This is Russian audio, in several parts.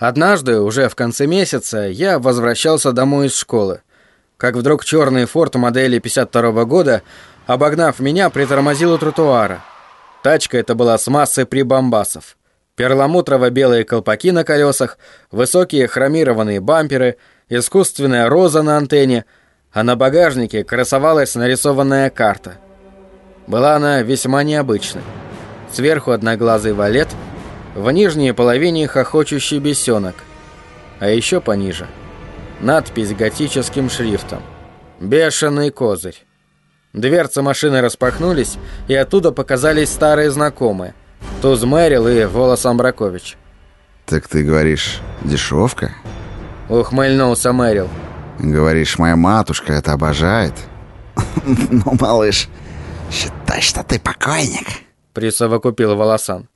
Однажды, уже в конце месяца, я возвращался домой из школы. Как вдруг черный форт модели 52 -го года, обогнав меня, притормозил у тротуара. Тачка эта была с массой прибамбасов. Перламутрово-белые колпаки на колесах, высокие хромированные бамперы, искусственная роза на антенне, а на багажнике красовалась нарисованная карта. Была она весьма необычной. Сверху одноглазый валет, в нижней половине хохочущий бесенок, а еще пониже надпись готическим шрифтом «Бешеный козырь». Дверцы машины распахнулись, и оттуда показались старые знакомые – Туз Мэрил и Волос Амбракович. «Так ты говоришь, дешевка?» Ухмыльнулся Мэрил. «Говоришь, моя матушка это обожает?» «Ну, малыш, считай, что ты покойник», присовокупил Волосан.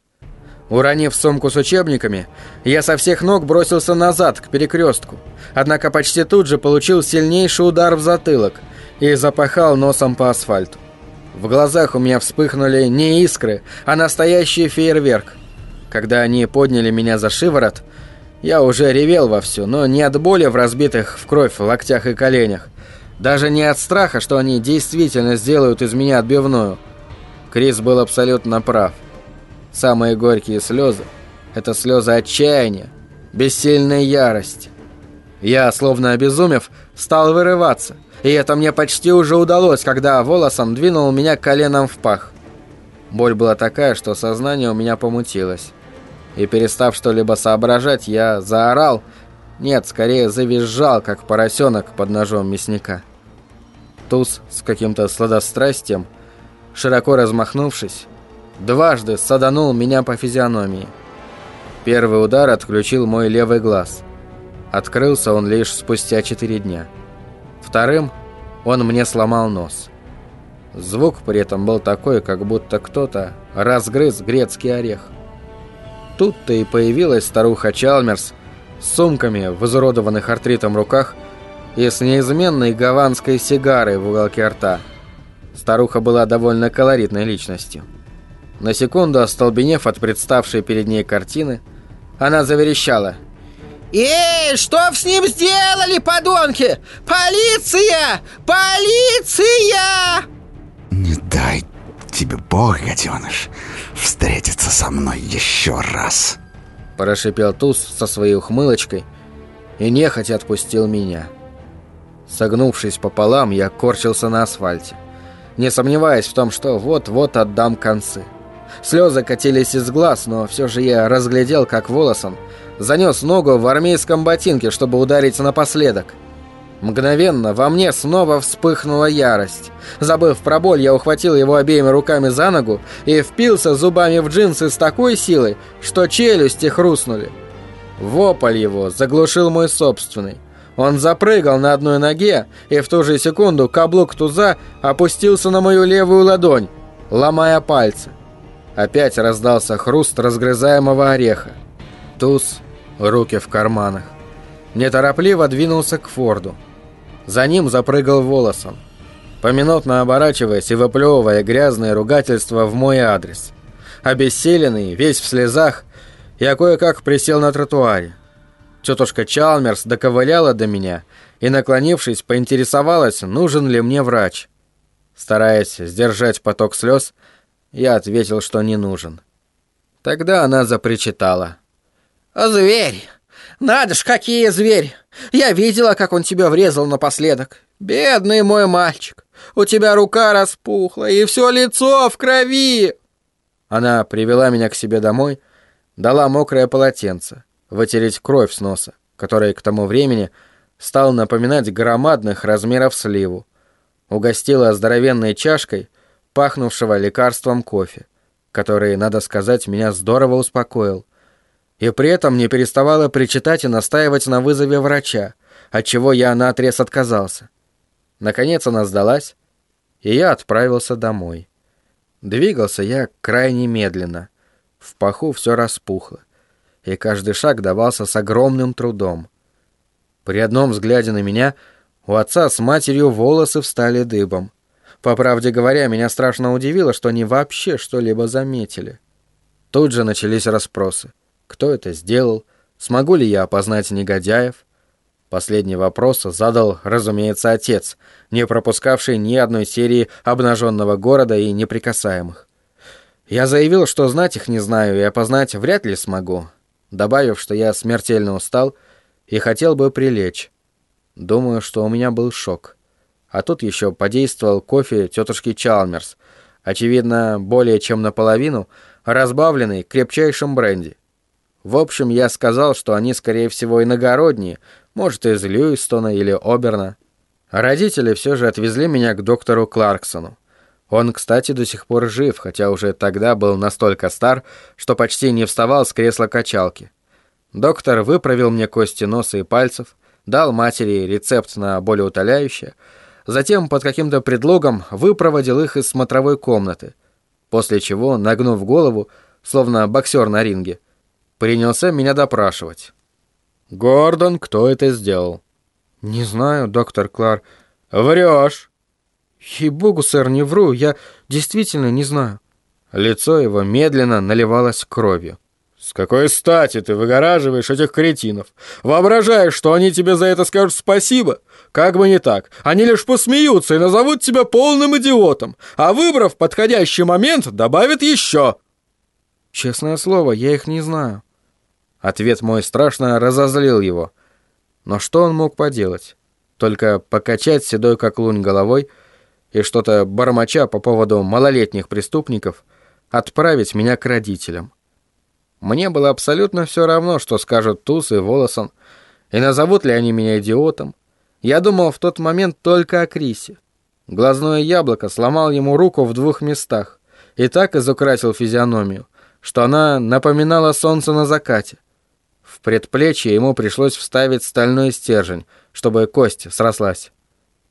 Уронив сумку с учебниками, я со всех ног бросился назад, к перекрестку. Однако почти тут же получил сильнейший удар в затылок и запахал носом по асфальту. В глазах у меня вспыхнули не искры, а настоящий фейерверк. Когда они подняли меня за шиворот, я уже ревел вовсю, но не от боли в разбитых в кровь локтях и коленях, даже не от страха, что они действительно сделают из меня отбивную. Крис был абсолютно прав. Самые горькие слезы – это слезы отчаяния, бессильной ярости. Я, словно обезумев, стал вырываться – и это мне почти уже удалось, когда волосом двинул меня коленом в пах. Боль была такая, что сознание у меня помутилось. И перестав что-либо соображать, я заорал, нет, скорее завизжал, как поросенок под ножом мясника. Туз с каким-то сладострастием, широко размахнувшись, дважды саданул меня по физиономии. Первый удар отключил мой левый глаз. Открылся он лишь спустя четыре дня. Вторым он мне сломал нос. Звук при этом был такой, как будто кто-то разгрыз грецкий орех. Тут-то и появилась старуха Чалмерс с сумками в изуродованных артритом руках и с неизменной гаванской сигарой в уголке рта. Старуха была довольно колоритной личностью. На секунду остолбенев от представшей перед ней картины, она заверещала – «Эй, что с ним сделали, подонки? Полиция! Полиция!» «Не дай тебе бог, гаденыш, встретиться со мной еще раз!» Прошипел Туз со своей ухмылочкой и нехотя отпустил меня. Согнувшись пополам, я корчился на асфальте, не сомневаясь в том, что вот-вот отдам концы. Слезы катились из глаз, но все же я разглядел, как волосом занес ногу в армейском ботинке, чтобы ударить напоследок. Мгновенно во мне снова вспыхнула ярость. Забыв про боль, я ухватил его обеими руками за ногу и впился зубами в джинсы с такой силой, что челюсти хрустнули. Вопль его заглушил мой собственный. Он запрыгал на одной ноге, и в ту же секунду каблук туза опустился на мою левую ладонь, ломая пальцы. Опять раздался хруст разгрызаемого ореха. Туз, руки в карманах, неторопливо двинулся к Форду. За ним запрыгал волосом, поминутно оборачиваясь и выплевывая грязные ругательства в мой адрес. Обессиленный, весь в слезах, я кое-как присел на тротуаре. Тетушка Чалмерс доковыляла до меня и, наклонившись, поинтересовалась, нужен ли мне врач. Стараясь сдержать поток слез, я ответил, что не нужен. Тогда она запричитала. «Зверь! Надо ж, какие зверь! Я видела, как он тебя врезал напоследок. Бедный мой мальчик, у тебя рука распухла, и все лицо в крови!» Она привела меня к себе домой, дала мокрое полотенце, вытереть кровь с носа, который к тому времени стал напоминать громадных размеров сливу, угостила здоровенной чашкой — пахнувшего лекарством кофе, который, надо сказать, меня здорово успокоил. И при этом не переставала причитать и настаивать на вызове врача, от чего я наотрез отказался. Наконец она сдалась, и я отправился домой. Двигался я крайне медленно. В паху все распухло, и каждый шаг давался с огромным трудом. При одном взгляде на меня у отца с матерью волосы встали дыбом. По правде говоря, меня страшно удивило, что они вообще что-либо заметили. Тут же начались расспросы. Кто это сделал? Смогу ли я опознать негодяев? Последний вопрос задал, разумеется, отец, не пропускавший ни одной серии обнаженного города и неприкасаемых. Я заявил, что знать их не знаю и опознать вряд ли смогу, добавив, что я смертельно устал и хотел бы прилечь. Думаю, что у меня был шок. А тут еще подействовал кофе тетушки Чалмерс, очевидно, более чем наполовину, разбавленный крепчайшим бренди. В общем, я сказал, что они, скорее всего, иногородние, может, из Льюистона или Оберна. Родители все же отвезли меня к доктору Кларксону. Он, кстати, до сих пор жив, хотя уже тогда был настолько стар, что почти не вставал с кресла качалки. Доктор выправил мне кости носа и пальцев, дал матери рецепт на болеутоляющее, затем под каким-то предлогом выпроводил их из смотровой комнаты, после чего, нагнув голову, словно боксер на ринге, принялся меня допрашивать. «Гордон, кто это сделал?» «Не знаю, доктор Клар». «Врешь!» «Ей-богу, сэр, не вру, я действительно не знаю». Лицо его медленно наливалось кровью. «С какой стати ты выгораживаешь этих кретинов? Воображаешь, что они тебе за это скажут спасибо? Как бы не так. Они лишь посмеются и назовут тебя полным идиотом, а выбрав подходящий момент, добавят еще». «Честное слово, я их не знаю». Ответ мой страшно разозлил его. Но что он мог поделать? Только покачать седой как лунь головой и что-то бормоча по поводу малолетних преступников отправить меня к родителям. Мне было абсолютно все равно, что скажут Туз и Волосон, и назовут ли они меня идиотом. Я думал в тот момент только о Крисе. Глазное яблоко сломал ему руку в двух местах и так изукрасил физиономию, что она напоминала солнце на закате. В предплечье ему пришлось вставить стальной стержень, чтобы кость срослась.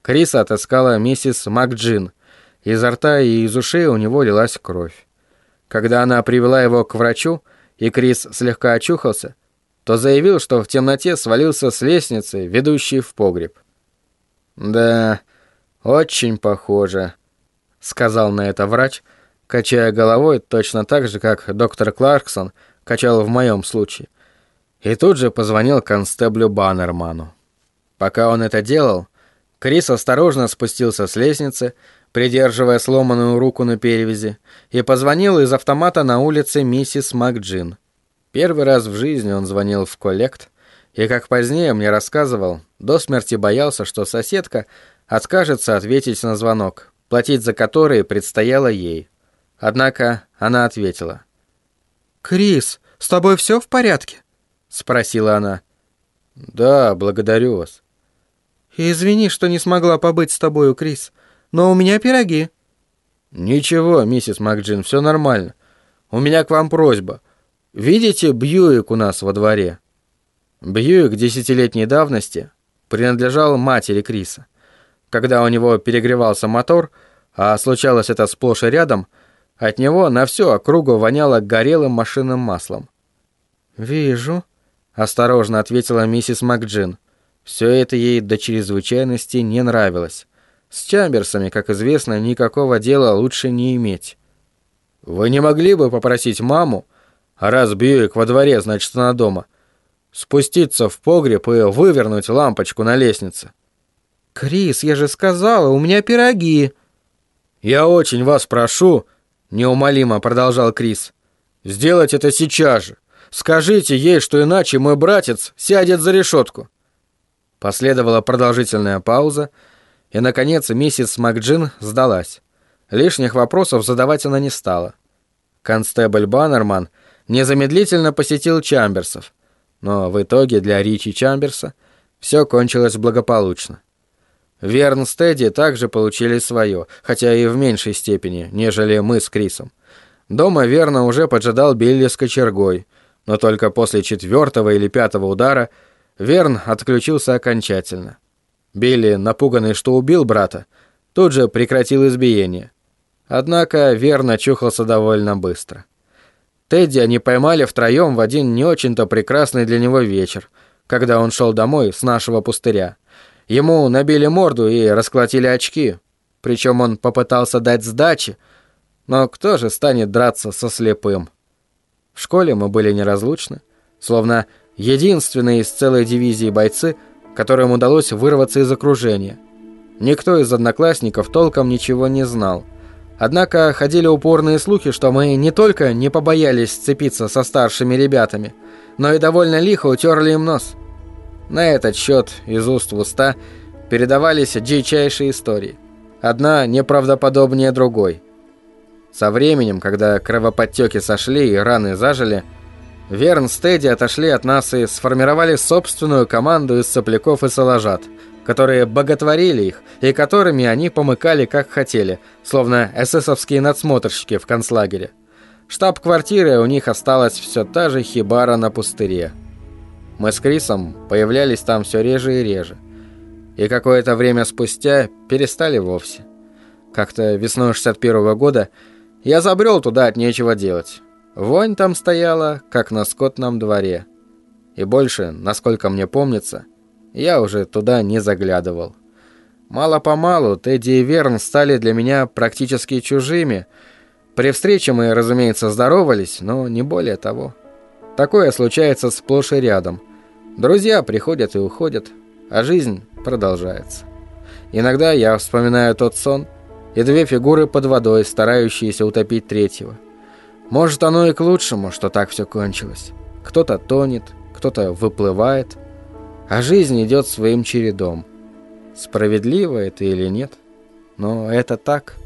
Криса отыскала миссис МакДжин. Изо рта и из ушей у него лилась кровь. Когда она привела его к врачу, и Крис слегка очухался, то заявил, что в темноте свалился с лестницы, ведущей в погреб. «Да, очень похоже», — сказал на это врач, качая головой точно так же, как доктор Кларксон качал в моем случае. И тут же позвонил констеблю Баннерману. Пока он это делал, Крис осторожно спустился с лестницы, придерживая сломанную руку на перевязи, и позвонил из автомата на улице миссис МакДжин. Первый раз в жизни он звонил в коллект, и, как позднее мне рассказывал, до смерти боялся, что соседка откажется ответить на звонок, платить за который предстояло ей. Однако она ответила. «Крис, с тобой все в порядке?» — спросила она. «Да, благодарю вас». «Извини, что не смогла побыть с тобою, Крис но у меня пироги». «Ничего, миссис МакДжин, все нормально. У меня к вам просьба. Видите Бьюик у нас во дворе?» Бьюик десятилетней давности принадлежал матери Криса. Когда у него перегревался мотор, а случалось это сплошь и рядом, от него на всю округу воняло горелым машинным маслом. «Вижу», — осторожно ответила миссис МакДжин. Все это ей до чрезвычайности не нравилось. С Чамберсами, как известно, никакого дела лучше не иметь. Вы не могли бы попросить маму, а раз Бьюик во дворе, значит, она дома, спуститься в погреб и вывернуть лампочку на лестнице? Крис, я же сказала, у меня пироги. Я очень вас прошу, неумолимо продолжал Крис, сделать это сейчас же. Скажите ей, что иначе мой братец сядет за решетку. Последовала продолжительная пауза, и, наконец, миссис МакДжин сдалась. Лишних вопросов задавать она не стала. Констебль Баннерман незамедлительно посетил Чамберсов, но в итоге для Ричи Чамберса все кончилось благополучно. Верн Стеди также получили свое, хотя и в меньшей степени, нежели мы с Крисом. Дома Верна уже поджидал Билли с кочергой, но только после четвертого или пятого удара Верн отключился окончательно. Билли, напуганный, что убил брата, тут же прекратил избиение. Однако верно чухался довольно быстро. Тедди они поймали втроем в один не очень-то прекрасный для него вечер, когда он шел домой с нашего пустыря. Ему набили морду и расколотили очки, причем он попытался дать сдачи, но кто же станет драться со слепым? В школе мы были неразлучны, словно Единственные из целой дивизии бойцы, которым удалось вырваться из окружения. Никто из одноклассников толком ничего не знал. Однако ходили упорные слухи, что мы не только не побоялись сцепиться со старшими ребятами, но и довольно лихо утерли им нос. На этот счет из уст в уста передавались дичайшие истории. Одна неправдоподобнее другой. Со временем, когда кровоподтеки сошли и раны зажили, Верн с Тедди отошли от нас и сформировали собственную команду из сопляков и соложат, которые боготворили их и которыми они помыкали как хотели, словно эсэсовские надсмотрщики в концлагере. Штаб-квартиры у них осталась все та же хибара на пустыре. Мы с Крисом появлялись там все реже и реже. И какое-то время спустя перестали вовсе. Как-то весной 61 -го года я забрел туда от нечего делать. Вонь там стояла, как на скотном дворе. И больше, насколько мне помнится, я уже туда не заглядывал. Мало-помалу Тедди и Верн стали для меня практически чужими. При встрече мы, разумеется, здоровались, но не более того. Такое случается сплошь и рядом. Друзья приходят и уходят, а жизнь продолжается. Иногда я вспоминаю тот сон и две фигуры под водой, старающиеся утопить третьего. Может, оно и к лучшему, что так все кончилось. Кто-то тонет, кто-то выплывает, а жизнь идет своим чередом. Справедливо это или нет, но это так –